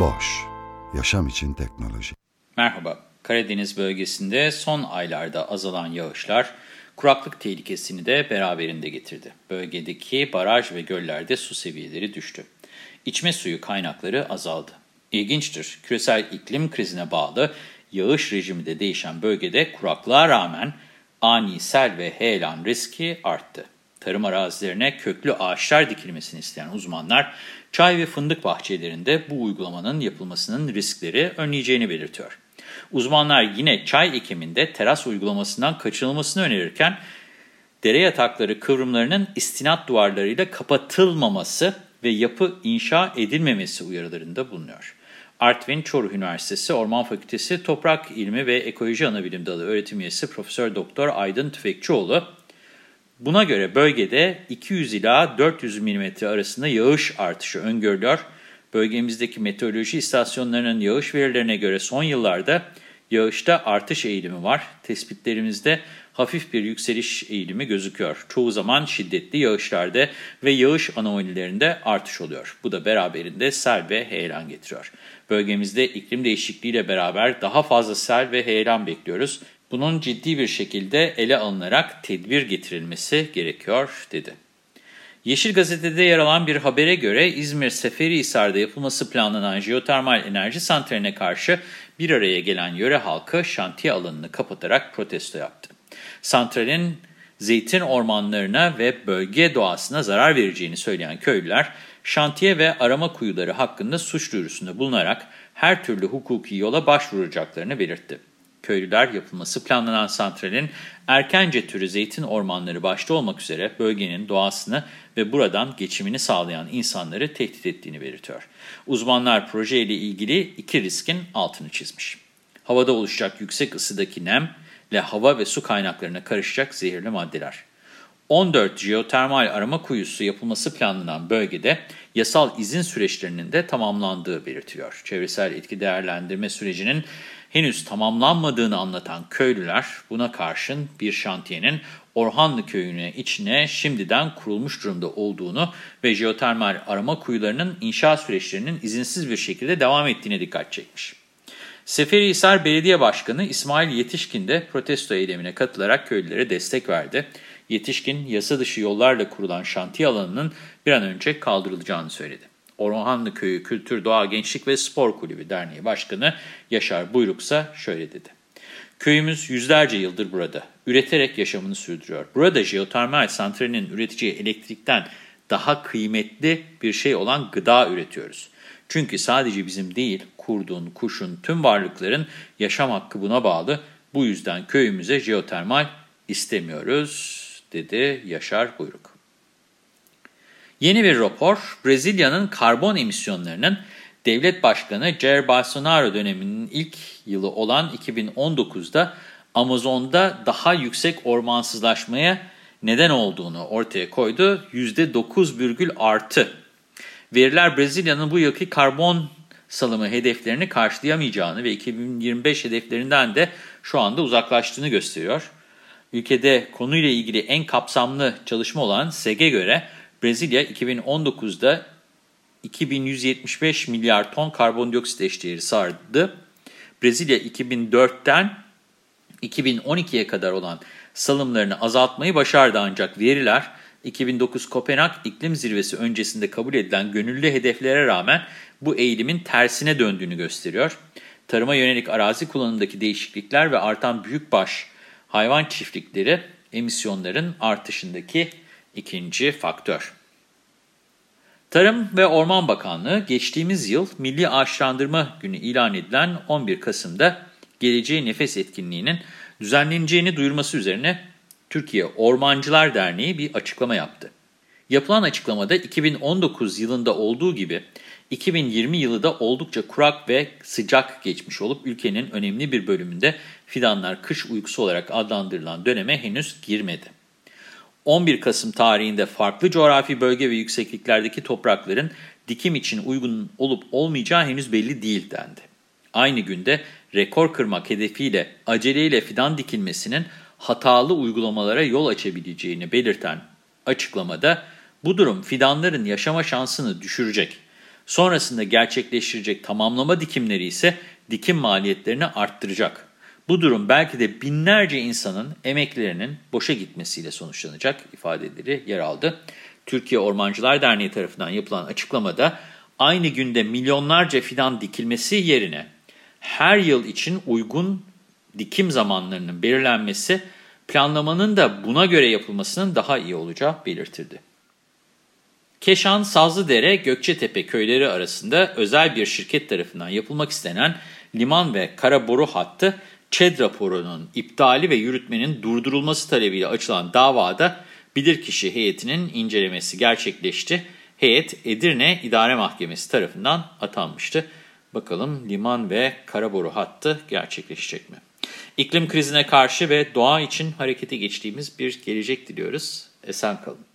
Boş, yaşam için teknoloji. Merhaba, Karadeniz bölgesinde son aylarda azalan yağışlar kuraklık tehlikesini de beraberinde getirdi. Bölgedeki baraj ve göllerde su seviyeleri düştü. İçme suyu kaynakları azaldı. İlginçtir, küresel iklim krizine bağlı yağış rejimi de değişen bölgede kuraklığa rağmen ani sel ve heyelan riski arttı. Tarım arazilerine köklü ağaçlar dikilmesini isteyen uzmanlar, çay ve fındık bahçelerinde bu uygulamanın yapılmasının riskleri önleyeceğini belirtiyor. Uzmanlar yine çay ekiminde teras uygulamasından kaçınılmasını önerirken, dere yatakları kıvrımlarının istinat duvarlarıyla kapatılmaması ve yapı inşa edilmemesi uyarılarında bulunuyor. Artvin Çoruh Üniversitesi Orman Fakültesi Toprak İlmi ve Ekoloji Anabilim Dalı öğretim üyesi Profesör Doktor Aydın Tüfekçioğlu, buna göre bölgede 200 ila 400 mm arasında yağış artışı öngörülüyor. Bölgemizdeki meteoroloji istasyonlarının yağış verilerine göre son yıllarda yağışta artış eğilimi var. Tespitlerimizde hafif bir yükseliş eğilimi gözüküyor. Çoğu zaman şiddetli yağışlarda ve yağış anomalilerinde artış oluyor. Bu da beraberinde sel ve heyelan getiriyor. Bölgemizde iklim değişikliğiyle beraber daha fazla sel ve heyelan bekliyoruz. Bunun ciddi bir şekilde ele alınarak tedbir getirilmesi gerekiyor, dedi. Yeşil Gazete'de yer alan bir habere göre İzmir Seferihisar'da yapılması planlanan jeotermal enerji santraline karşı bir araya gelen yöre halkı şantiye alanını kapatarak protesto yaptı. Santralin zeytin ormanlarına ve bölge doğasına zarar vereceğini söyleyen köylüler, şantiye ve arama kuyuları hakkında suç duyurusunda bulunarak her türlü hukuki yola başvuracaklarını belirtti. Köylüler yapılması planlanan santralin erkence türü zeytin ormanları başta olmak üzere bölgenin doğasını ve buradan geçimini sağlayan insanları tehdit ettiğini belirtiyor. Uzmanlar projeyle ilgili iki riskin altını çizmiş. Havada oluşacak yüksek ısıdaki nem ile hava ve su kaynaklarına karışacak zehirli maddeler. 14 jeotermal arama kuyusu yapılması planlanan bölgede yasal izin süreçlerinin de tamamlandığı belirtiliyor. Çevresel etki değerlendirme sürecinin henüz tamamlanmadığını anlatan köylüler buna karşın bir şantiyenin Orhanlı köyüne içine şimdiden kurulmuş durumda olduğunu ve jeotermal arama kuyularının inşa süreçlerinin izinsiz bir şekilde devam ettiğine dikkat çekmiş. Seferihisar Belediye Başkanı İsmail Yetişkin de protesto eylemine katılarak köylülere destek verdi. Yetişkin, yasa dışı yollarla kurulan şantiye alanının bir an önce kaldırılacağını söyledi. Orhanlı Köyü Kültür, Doğa, Gençlik ve Spor Kulübü Derneği Başkanı Yaşar Buyruksa şöyle dedi. Köyümüz yüzlerce yıldır burada, üreterek yaşamını sürdürüyor. Burada jeotermal santralinin üreteceği elektrikten daha kıymetli bir şey olan gıda üretiyoruz. Çünkü sadece bizim değil, kurdun, kuşun, tüm varlıkların yaşam hakkı buna bağlı. Bu yüzden köyümüze jeotermal istemiyoruz, dedi Yaşar Buyruk. Yeni bir rapor, Brezilya'nın karbon emisyonlarının devlet başkanı Jair Bolsonaro döneminin ilk yılı olan 2019'da Amazon'da daha yüksek ormansızlaşmaya neden olduğunu ortaya koydu. %9 artı. Veriler Brezilya'nın bu yılki karbon salımı hedeflerini karşılayamayacağını ve 2025 hedeflerinden de şu anda uzaklaştığını gösteriyor. Ülkede konuyla ilgili en kapsamlı çalışma olan SEG'e göre Brezilya 2019'da 2175 milyar ton karbondioksit eşdeğeri sardı. Brezilya 2004'ten 2012'ye kadar olan salımlarını azaltmayı başardı ancak veriler 2009 Kopenhag İklim Zirvesi öncesinde kabul edilen gönüllü hedeflere rağmen bu eğilimin tersine döndüğünü gösteriyor. Tarıma yönelik arazi kullanımındaki değişiklikler ve artan büyükbaş hayvan çiftlikleri emisyonların artışındaki ikinci faktör. Tarım ve Orman Bakanlığı geçtiğimiz yıl Milli Ağaçlandırma Günü ilan edilen 11 Kasım'da Geleceğe Nefes etkinliğinin düzenleneceğini duyurması üzerine Türkiye Ormancılar Derneği bir açıklama yaptı. Yapılan açıklamada 2019 yılında olduğu gibi 2020 yılı da oldukça kurak ve sıcak geçmiş olup ülkenin önemli bir bölümünde fidanlar kış uykusu olarak adlandırılan döneme henüz girmedi. 11 Kasım tarihinde farklı coğrafi bölge ve yüksekliklerdeki toprakların dikim için uygun olup olmayacağı henüz belli değil dendi. Aynı günde rekor kırmak hedefiyle aceleyle fidan dikilmesinin hatalı uygulamalara yol açabileceğini belirten açıklamada bu durum fidanların yaşama şansını düşürecek. Sonrasında gerçekleştirecek tamamlama dikimleri ise dikim maliyetlerini arttıracak. Bu durum belki de binlerce insanın emeklerinin boşa gitmesiyle sonuçlanacak ifadeleri yer aldı. Türkiye Ormancılar Derneği tarafından yapılan açıklamada aynı günde milyonlarca fidan dikilmesi yerine her yıl için uygun dikim zamanlarının belirlenmesi, planlamanın da buna göre yapılmasının daha iyi olacağı belirtildi. Keşan, Sazlıdere, Gökçetepe köyleri arasında özel bir şirket tarafından yapılmak istenen liman ve kara boru hattı, ÇED raporunun iptali ve yürütmenin durdurulması talebiyle açılan davada bilirkişi heyetinin incelemesi gerçekleşti. Heyet Edirne İdare Mahkemesi tarafından atanmıştı. Bakalım liman ve kara boru hattı gerçekleşecek mi? İklim krizine karşı ve doğa için harekete geçtiğimiz bir gelecek diliyoruz. Esen kalın.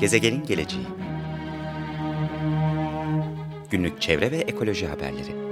Gezegenin geleceği Günlük çevre ve ekoloji haberleri